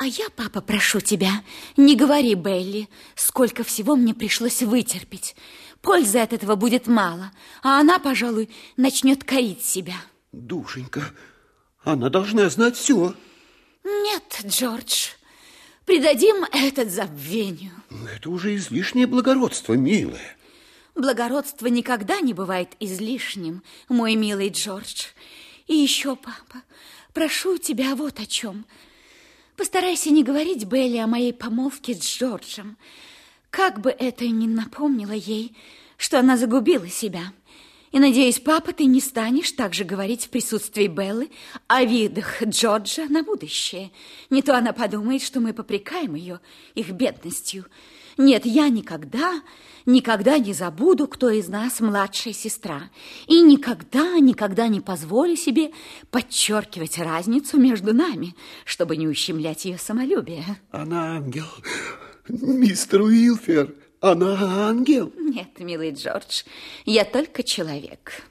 А я, папа, прошу тебя, не говори Белли, сколько всего мне пришлось вытерпеть. Пользы от этого будет мало, а она, пожалуй, начнет корить себя. Душенька, она должна знать все. Нет, Джордж, придадим этот забвению. Это уже излишнее благородство, милая. Благородство никогда не бывает излишним, мой милый Джордж. И еще, папа, прошу тебя вот о чем – Постарайся не говорить Белли о моей помолвке с Джорджем. Как бы это ни напомнило ей, что она загубила себя. И, надеюсь, папа, ты не станешь также говорить в присутствии Беллы о видах Джорджа на будущее. Не то она подумает, что мы попрекаем ее их бедностью. Нет, я никогда, никогда не забуду, кто из нас младшая сестра. И никогда, никогда не позволю себе подчеркивать разницу между нами, чтобы не ущемлять ее самолюбие. Она ангел, мистер Уилфер, она ангел. Нет, милый Джордж, я только человек.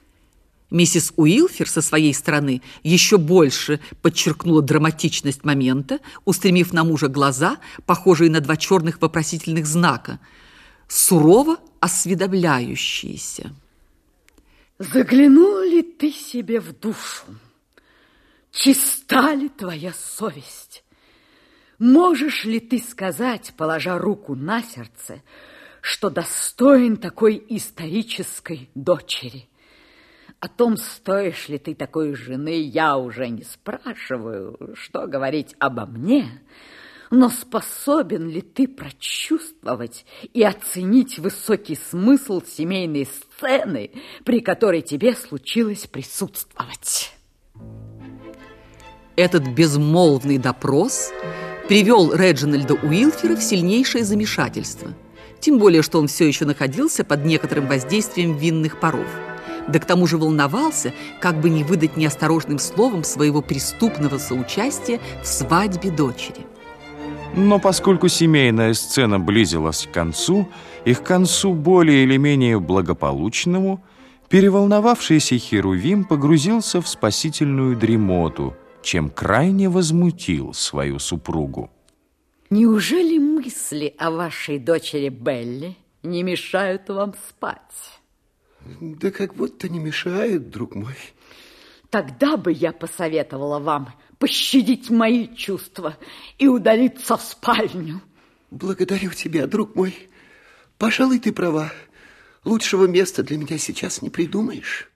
Миссис Уилфер со своей стороны еще больше подчеркнула драматичность момента, устремив на мужа глаза, похожие на два черных вопросительных знака, сурово осведомляющиеся. Заглянул ли ты себе в душу? Чиста ли твоя совесть? Можешь ли ты сказать, положа руку на сердце, что достоин такой исторической дочери? О том, стоишь ли ты такой жены, я уже не спрашиваю, что говорить обо мне, но способен ли ты прочувствовать и оценить высокий смысл семейной сцены, при которой тебе случилось присутствовать? Этот безмолвный допрос привел Реджинальда Уилфера в сильнейшее замешательство, тем более, что он все еще находился под некоторым воздействием винных паров да к тому же волновался, как бы не выдать неосторожным словом своего преступного соучастия в свадьбе дочери. Но поскольку семейная сцена близилась к концу, и к концу более или менее благополучному, переволновавшийся Херувим погрузился в спасительную дремоту, чем крайне возмутил свою супругу. Неужели мысли о вашей дочери Белли не мешают вам спать? Да как будто не мешает, друг мой. Тогда бы я посоветовала вам пощадить мои чувства и удалиться в спальню. Благодарю тебя, друг мой. Пожалуй, ты права. Лучшего места для меня сейчас не придумаешь.